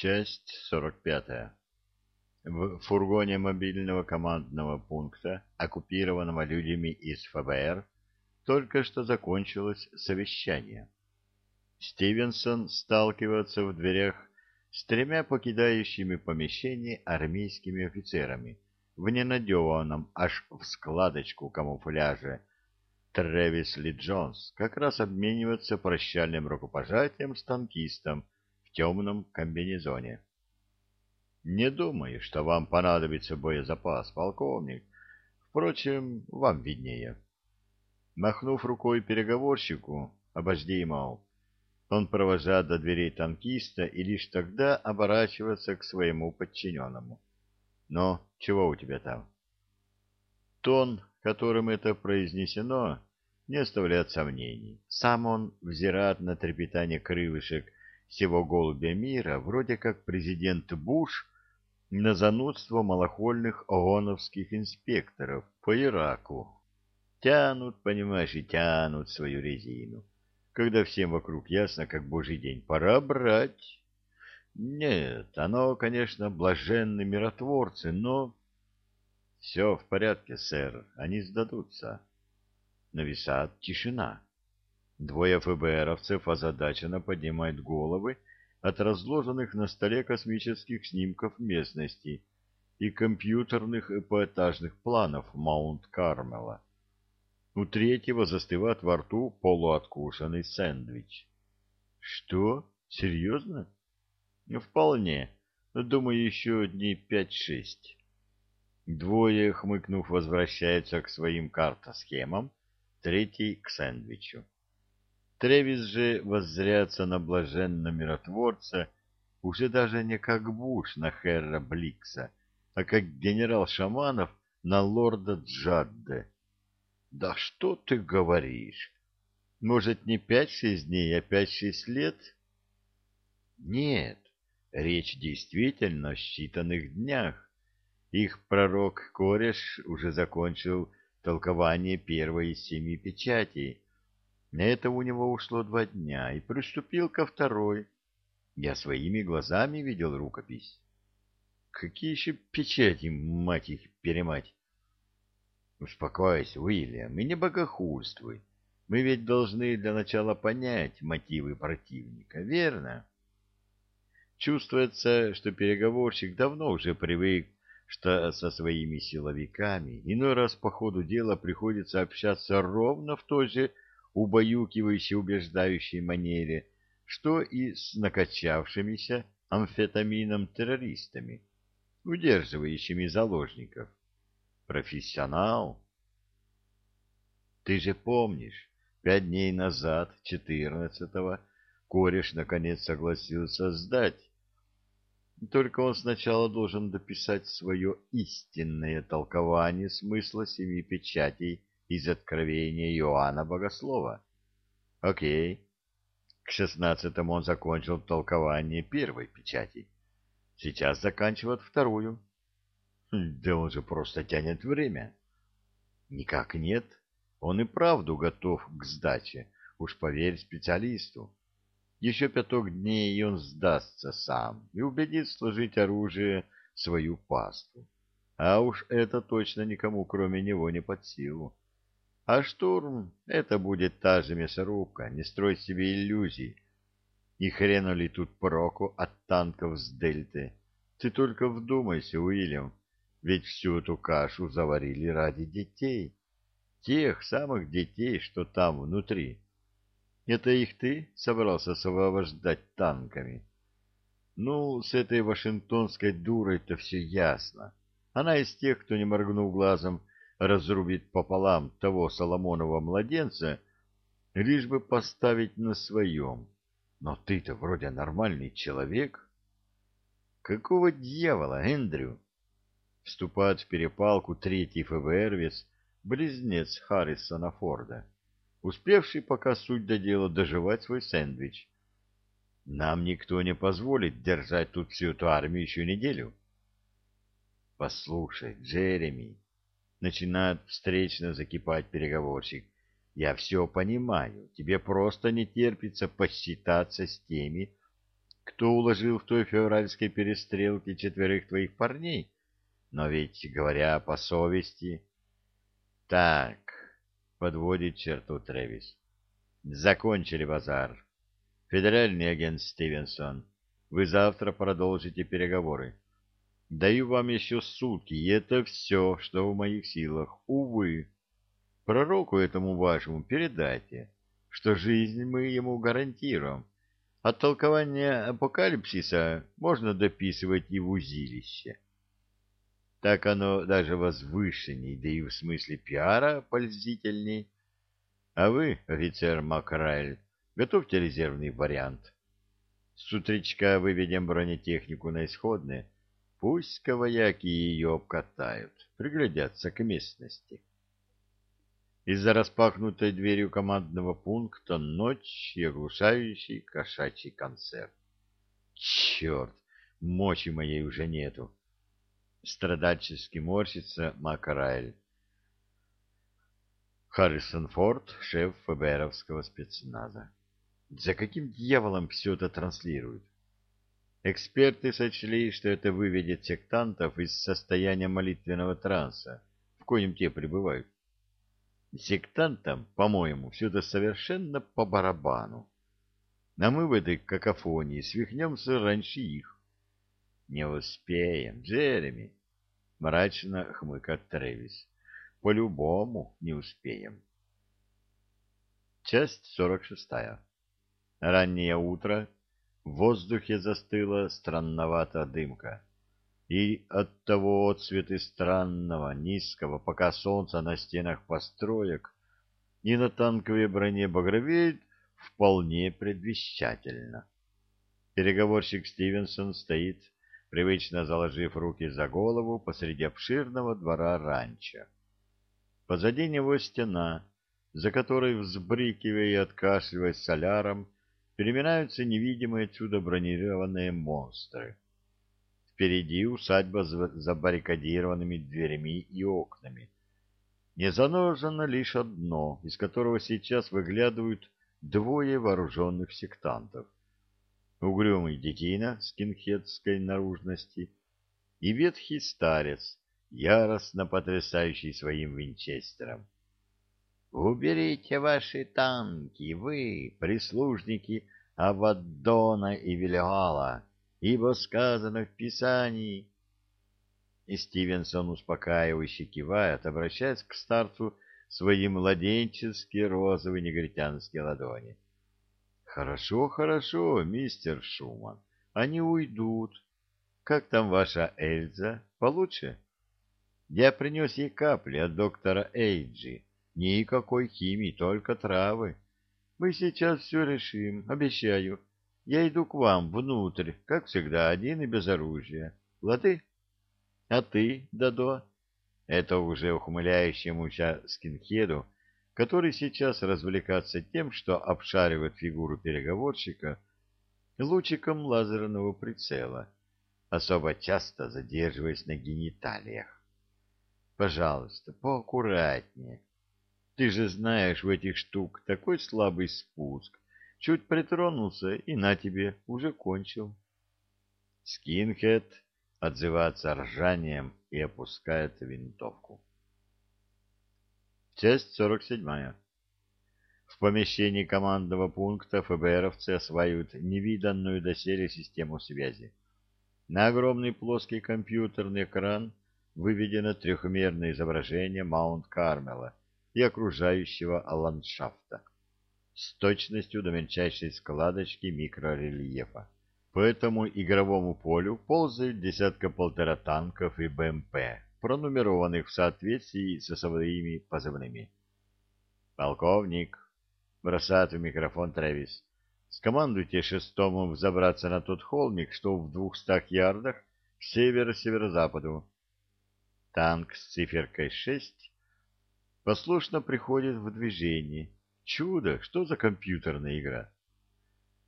Часть сорок пятая. В фургоне мобильного командного пункта, оккупированного людьми из ФБР, только что закончилось совещание. Стивенсон сталкивается в дверях с тремя покидающими помещение армейскими офицерами в ненадеванном аж в складочку камуфляже. Трэвис Ли Джонс как раз обменивается прощальным рукопожатием с танкистом в темном комбинезоне. «Не думаю, что вам понадобится боезапас, полковник. Впрочем, вам виднее». Махнув рукой переговорщику, обожди, мол, он провожает до дверей танкиста и лишь тогда оборачивается к своему подчиненному. «Но чего у тебя там?» Тон, которым это произнесено, не оставляет сомнений. Сам он взирает на трепетание крылышек всего голубя мира, вроде как президент Буш на занудство малохольных ООНовских инспекторов по Ираку. Тянут, понимаешь, и тянут свою резину когда всем вокруг ясно, как божий день, пора брать. Нет, оно, конечно, блаженны миротворцы, но... Все в порядке, сэр, они сдадутся. Нависает тишина. Двое ФБРовцев озадаченно поднимают головы от разложенных на столе космических снимков местности и компьютерных эпоэтажных планов Маунт-Кармела. У третьего застывает во рту полуоткушенный сэндвич. Что? Серьезно? Вполне. Думаю, еще дней пять-шесть. Двое, хмыкнув, возвращаются к своим картосхемам, третий — к сэндвичу. Тревис же воззряется на блаженно миротворца уже даже не как Буш на Херра Бликса, а как генерал Шаманов на лорда Джадде. Да что ты говоришь? Может, не пять-шесть дней, а пять-шесть лет? Нет, речь действительно о считанных днях. Их пророк Кореш уже закончил толкование первой из семи печатей. На это у него ушло два дня, и приступил ко второй. Я своими глазами видел рукопись. Какие еще печати, мать их, перемать? Успокойся, Уильям, и не богохульствуй. Мы ведь должны для начала понять мотивы противника, верно? Чувствуется, что переговорщик давно уже привык, что со своими силовиками иной раз по ходу дела приходится общаться ровно в той же убаюкивающей убеждающей манере, что и с накачавшимися амфетамином террористами, удерживающими заложников. Профессионал. Ты же помнишь, пять дней назад, четырнадцатого, кореш наконец согласился сдать. Только он сначала должен дописать свое истинное толкование смысла семи печатей из Откровения Иоанна Богослова. Окей. К шестнадцатому он закончил толкование первой печати. Сейчас заканчивает вторую. Да он же просто тянет время. Никак нет. Он и правду готов к сдаче. Уж поверь специалисту. Еще пяток дней, и он сдастся сам и убедит сложить оружие свою пасту. А уж это точно никому, кроме него, не под силу. А штурм — это будет та же мясорубка, не строй себе иллюзий. И хрену ли тут проку от танков с дельты? Ты только вдумайся, Уильям, ведь всю эту кашу заварили ради детей. Тех самых детей, что там внутри. Это их ты собрался сопровождать танками? Ну, с этой вашингтонской дурой-то все ясно. Она из тех, кто, не моргнув глазом, разрубит пополам того Соломонова младенца, лишь бы поставить на своем. Но ты-то вроде нормальный человек. Какого дьявола, Эндрю? вступает в перепалку третий ФБРвец, близнец Харрисона Форда, успевший пока суть до дела доживать свой сэндвич. Нам никто не позволит держать тут всю эту армию еще неделю. Послушай, Джереми, начинает встречно закипать переговорщик, я все понимаю, тебе просто не терпится посчитаться с теми, кто уложил в той февральской перестрелке четверых твоих парней? Но ведь, говоря по совести... Так, подводит черту Тревис. Закончили базар. Федеральный агент Стивенсон, вы завтра продолжите переговоры. Даю вам еще сутки, и это все, что в моих силах. Увы, пророку этому вашему передайте, что жизнь мы ему гарантируем. От толкования апокалипсиса можно дописывать и в узилище. Так оно даже возвышенней, да и в смысле пиара пользительней. А вы, офицер Макрайль, готовьте резервный вариант. С утречка выведем бронетехнику на исходные. Пусть каваяки ее обкатают, приглядятся к местности. Из-за распахнутой дверью командного пункта ночь и оглушающий кошачий концерт. Черт, мочи моей уже нету. Страдальчески морщится Макарайль. Харрисон Форд, шеф ФБРовского спецназа. За каким дьяволом все это транслируют? Эксперты сочли, что это выведет сектантов из состояния молитвенного транса, в коем те пребывают. Сектантам, по-моему, все это совершенно по барабану. А мы в этой какофонии свихнемся раньше их. Не успеем, Джереми, мрачно хмыкает Тревис. По-любому не успеем. Часть сорок шестая. Раннее утро. В воздухе застыла странноватая дымка. И от того цветы странного, низкого, пока солнца на стенах построек и на танковой броне багровеет, вполне предвещательно. Переговорщик Стивенсон стоит, привычно заложив руки за голову посреди обширного двора ранчо. Позади него стена, за которой, взбрыкивая и откашливаясь соляром, переминаются невидимые отсюда бронированные монстры. Впереди усадьба с забаррикадированными дверями и окнами. Не заножено лишь одно, из которого сейчас выглядывают двое вооруженных сектантов. Угрюмый детина скинхедской наружности и ветхий старец, яростно потрясающий своим винчестером. Уберите ваши танки, вы, прислужники Аваддона и Вильгала, ибо сказано в Писании. И Стивенсон успокаивающе кивает, обращаясь к старцу свои младенческие розовые негритянские ладони. «Хорошо, хорошо, мистер Шуман, они уйдут. Как там ваша Эльза? Получше?» «Я принес ей капли от доктора Эйджи» Никакой химии, только травы. Мы сейчас все решим, обещаю. Я иду к вам внутрь, как всегда, один и без оружия. Лады? А ты, Дадо? Это уже ухмыляющемуся скинхеду, который сейчас развлекается тем, что обшаривает фигуру переговорщика лучиком лазерного прицела, особо часто задерживаясь на гениталиях. Пожалуйста, поаккуратнее. Ты же знаешь, в этих штук такой слабый спуск. Чуть притронулся, и на тебе, уже кончил. Скинхед отзывается ржанием и опускает винтовку. Часть сорок седьмая. В помещении командного пункта ФБРовцы осваивают невиданную доселе систему связи. На огромный плоский компьютерный экран выведено трехмерное изображение Маунт-Кармела и окружающего ландшафта с точностью до мельчайшей складочки микрорельефа. По этому игровому полю ползают десятка-полтора танков и БМП, пронумерованных в соответствии со своими позывными. «Полковник», — бросает в микрофон Трэвис, — «скомандуйте шестому взобраться на тот холмик, что в двухстах ярдах к северо-северо-западу». Танк с циферкой шесть послушно приходит в движение. Чудо! Что за компьютерная игра?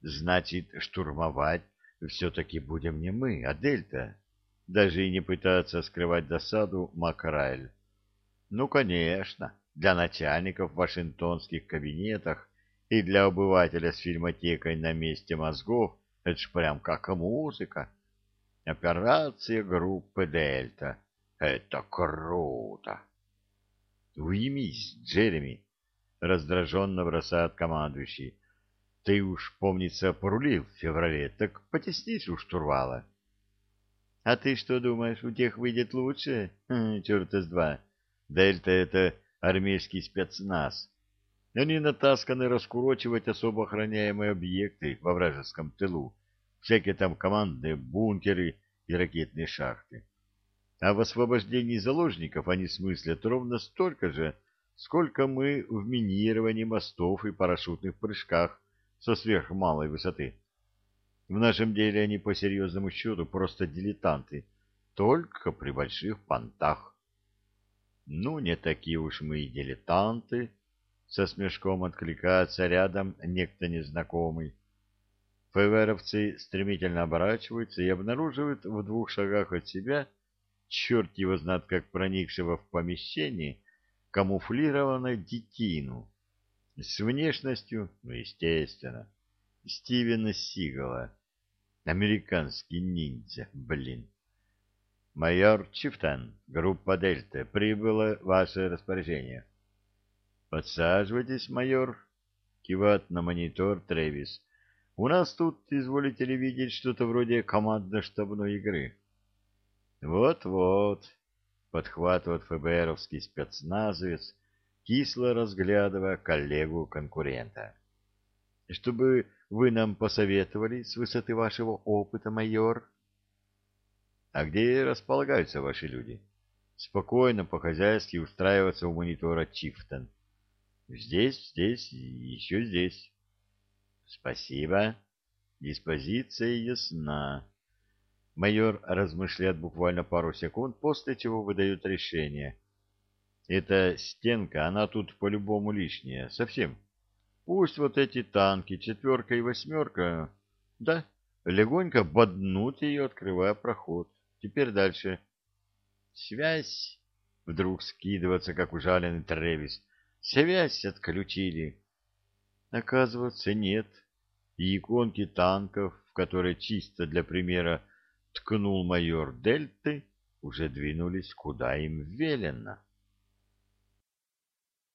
Значит, штурмовать все-таки будем не мы, а Дельта. Даже и не пытаться скрывать досаду Макрайль. Ну, конечно, для начальников в вашингтонских кабинетах и для обывателя с фильмотекой на месте мозгов Это ж прям как музыка. Операция группы «Дельта». Это круто! Уймись, Джереми, раздраженно бросает командующий. Ты уж, помнится, порулил в феврале, так потеснись у штурвала. А ты что думаешь, у тех выйдет лучше? Хм, черта с два. Дельта — это армейский спецназ. Они натасканы раскурочивать особо охраняемые объекты во вражеском тылу, всякие там командные бункеры и ракетные шахты. А в освобождении заложников они смыслят ровно столько же, сколько мы в минировании мостов и парашютных прыжках со сверхмалой высоты. В нашем деле они по серьезному счету просто дилетанты, только при больших понтах. Ну, не такие уж мы и дилетанты, со смешком откликается рядом некто незнакомый. ФВРовцы стремительно оборачиваются и обнаруживают в двух шагах от себя черт его знает как проникшего в помещение, камуфлированную детину. С внешностью, ну, естественно, Стивена Сигала. Американский ниндзя, блин. Майор Чифтон, группа Дельта, прибыло ваше распоряжение. Подсаживайтесь, майор, кивает на монитор Тревис. У нас тут, изволите ли видеть, что-то вроде командно-штабной игры. Вот-вот, подхватывает ФБРовский спецназовец, кисло разглядывая коллегу-конкурента. Чтобы вы нам посоветовали с высоты вашего опыта, майор? А где располагаются ваши люди? Спокойно, по-хозяйски устраиваться у монитора Чифтон. Здесь, здесь еще здесь. Спасибо. Диспозиция ясна. Майор размышляет буквально пару секунд, после чего выдает решение. Эта стенка, она тут по-любому лишняя, совсем. Пусть вот эти танки, четверка и восьмерка, да, легонько боднут ее, открывая проход. Теперь дальше. Связь. Вдруг скидываться, как ужаленный Тревис. Связь отключили. Оказывается, нет. И иконки танков, в которые чисто для примера ткнул майор Дельты, уже двинулись куда им велено.